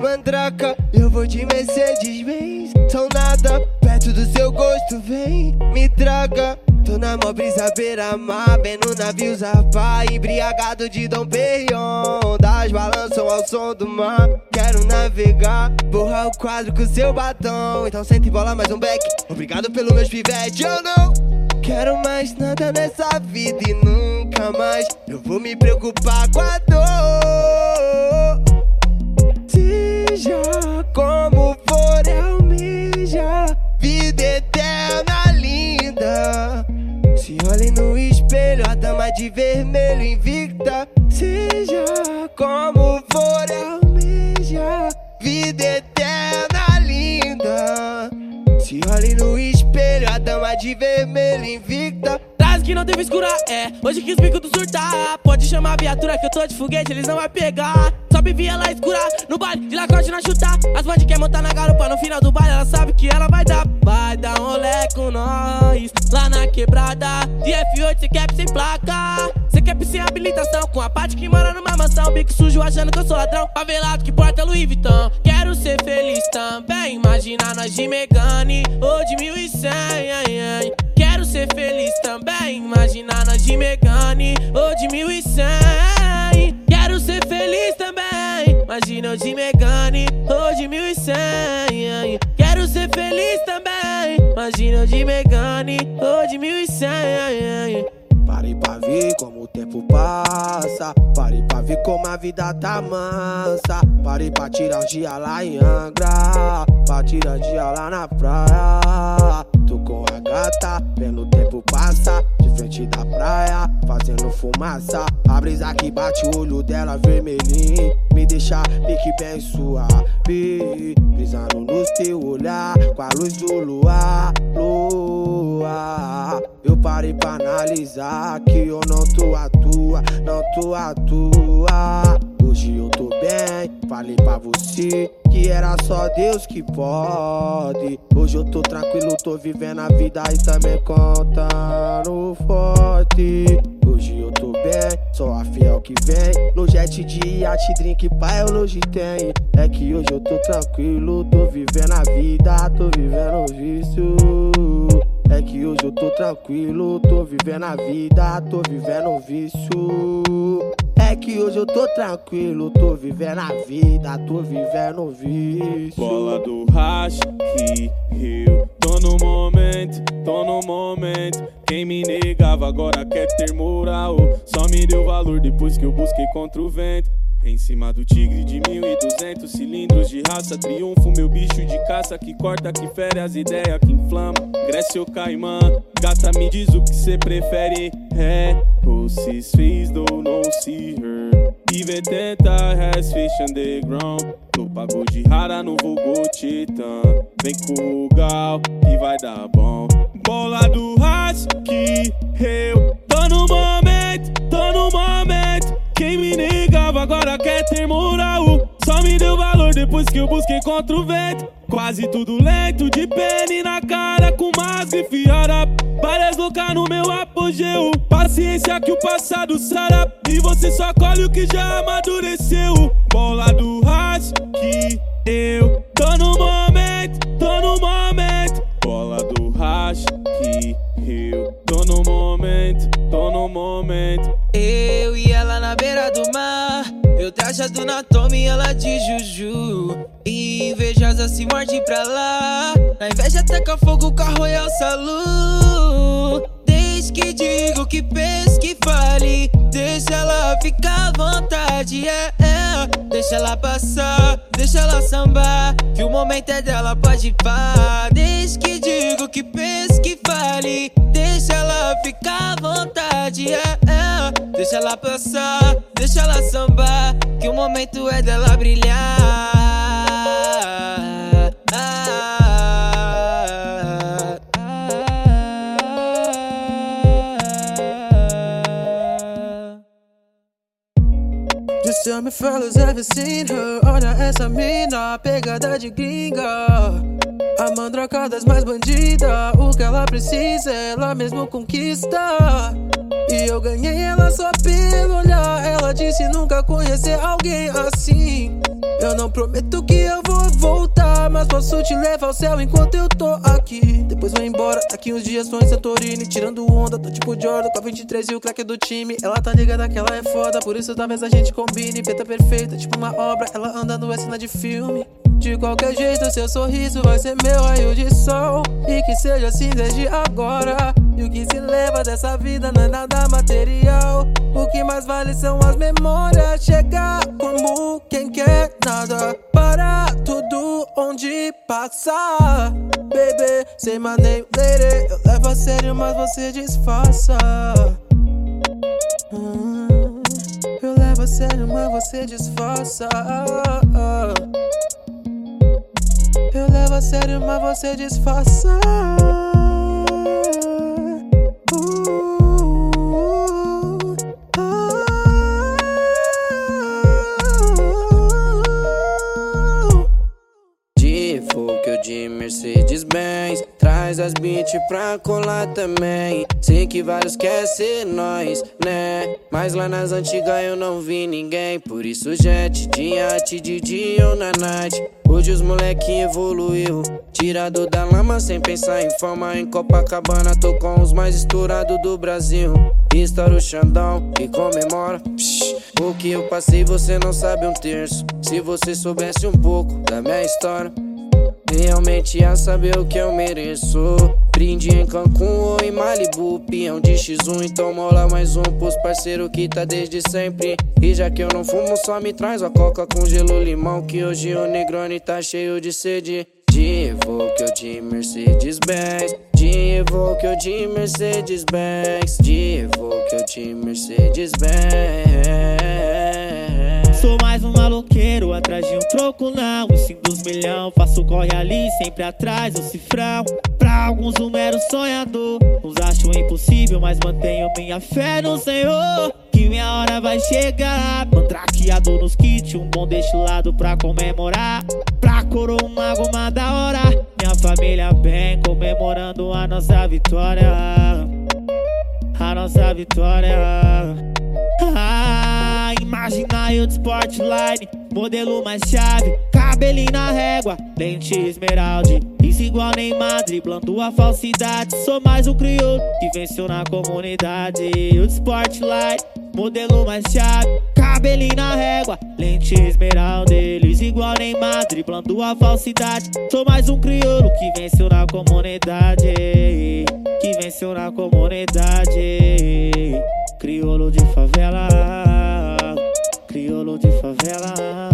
900 Mandraca, eu vou de Mercedes Benz São nada, perto do seu gosto Vem, me traga Tô na mó brisa beira-mar Vendo navio zarpar Embriagado de Dom Perignon. Das balançam ao som do mar Quero navegar. Borrar o quadro com seu batom Então senta e bola mais um back. Obrigado pelo meus pivete, eu não Quero mais nada nessa vida e nunca mais. Eu vou me preocupar com a dor como for, eu me já Vida eterna linda Se olhe no espelho, a dama de vermelho invicta Seja como for, eu me já Vida eterna linda Se olhe no espelho, a dama de vermelho invicta que não teve escura, é. Hoje que os bicos do surtar. Pode chamar a viatura que eu tô de foguete, eles não vai pegar. Sobe via lá escura, no baile, de lacote na chutar. As bandas quer montar na garupa, no final do baile ela sabe que ela vai dar. Vai dar um rolê com nós, lá na quebrada. De F8 cê quer sem placa. Cê quer sem habilitação, com a parte que mora numa mansão. Bico sujo achando que eu sou ladrão. Favelado que porta Louis Vuitton. Quero ser feliz também. Imagina nós de Megane ou de 1100. Ai, ai. Quero ser feliz também. Imagina nós de Megane de Megane ou de 1100. Parei pra ver como o tempo passa. Parei pra ver como a vida tá mansa. Parei pra tirar um dia lá em Angra. Pra tirar um dia lá na praia. Tô com a gata, vendo o tempo passa. De frente da praia, fazendo fumaça. A brisa que bate o olho dela vermelhinho. Me deixa pique bem suave. Brisando no teu olhar, com a luz do luar. Lua. Eu parei pra analisar que eu não tô à toa, não tô à toa. Falei pra você que era só Deus que pode. Hoje eu tô tranquilo, tô vivendo a vida e também contando forte. Hoje eu tô bem, só a fiel que vem. No jet de iate, drink, pai, eu hoje tem. É que hoje eu tô tranquilo, tô vivendo a vida, tô vivendo o vício. É que hoje eu tô tranquilo, tô vivendo a vida, tô vivendo o vício. É que hoje eu tô tranquilo, tô vivendo a vida, tô vivendo o vício. Bola do hash que eu tô no momento, tô no momento. Quem me negava agora quer ter moral. Só me deu valor depois que eu busquei contra o vento. Em cima do tigre de 1200 cilindros de raça Triunfo, meu bicho de caça que corta, que fere as ideias, que inflama. Grécia ou Caimã, gata me diz o que cê prefere. É, ou se fez do não see her. Even tenta has fish underground Tô pagou de rara no vulgo titã. Vem com o gal que vai dar bom. Bola do ras que eu tô no momento, tô no momento quem me negava agora quer ter moral. Só me deu valor depois que eu busquei contra o vento. Quase tudo lento, de pene na cara, com mais enfiada. Várias loucas no meu apogeu. Paciência que o passado sara. E você só colhe o que já amadureceu. Bola do ras que eu tô no momento, tô no momento. Bola do ras que eu tô no momento, tô no momento. Eu trajado na tome e ela de juju. E invejosa se morde pra lá. Na inveja taca fogo, carro e alça luz. Desde que digo que pense que fale. Deixa ela ficar à vontade, é, é. Deixa ela passar, deixa ela sambar. Que o momento é dela, pode pá. Desde que digo que pense que fale. Deixa ela ficar à vontade, é, é. Deixa ela passar, deixa ela sambar. Que o momento é dela brilhar. Ah, tell me fellas, ever seen her? Olha essa mina, pegada de gringa. A mandraca das mais bandida. O que ela precisa, ela mesmo conquista. E eu ganhei ela só pelo olhar. Ela disse nunca conhecer alguém assim. Eu não prometo que eu vou voltar, mas posso te levar ao céu enquanto eu tô aqui. Depois vou embora, daqui uns dias tô em Santorini, tirando onda, tô tipo Jordan com a 23 e o craque do time. Ela tá ligada que ela é foda, por isso talvez a gente combine. Preta perfeita, tipo uma obra, ela anda no cena de filme. De qualquer jeito, seu sorriso vai ser meu raio de sol. E que seja assim desde agora. E o que se leva dessa vida não é nada material. O que mais vale são as memórias. Chegar como quem quer nada. Para tudo onde passar. Baby, name later. Eu levo a sério, mas você disfarça. Hum, eu levo a sério, mas você disfarça. Sério, mas você disfarça. As beats pra colar também. Sei que vários quer ser nós, né? Mas lá nas antigas eu não vi ninguém. Por isso jet, de arte, de dia ou na night Hoje os moleque evoluiu. Tirado da lama sem pensar em fama. Em Copacabana tô com os mais estourados do Brasil. Estoura o Xandão e comemora. Psh, O que eu passei você não sabe um terço. Se você soubesse um pouco da minha história Realmente ia saber o que eu mereço. Brinde em Cancún ou em Malibu Pião de X1, então mola mais um Pros parceiro que tá desde sempre. E já que eu não fumo, só me traz uma coca com gelo limão Que hoje o Negroni tá cheio de sede. De Evoque ou de Mercedes-Benz De Evoque ou de Mercedes-Benz De Evoque ou de Mercedes-Benz Sou mais um maloqueiro atrás de um troco não. E sim dos milhão, faço corre ali sempre atrás do cifrão. Pra alguns um mero sonhador. Uns acham impossível, mas mantenho minha fé no Senhor Que minha hora vai chegar. Mandrakeado nos kits, um bom destilado pra comemorar. Pra coroa uma goma da hora. Minha família bem comemorando a nossa vitória A nossa vitória ah, imagina eu de Sportline, modelo mais chave, cabelinho na régua, lente esmeralda. Isso igual Neymar, driblando a falsidade. Sou mais um crioulo que venceu na comunidade. Eu de Sportline, modelo mais chave, cabelinho na régua, lente esmeralda. Eles igual Neymar, driblando a falsidade. Sou mais um crioulo que venceu na comunidade silêncio na comunidade. Crioulo de favela, crioulo de favela.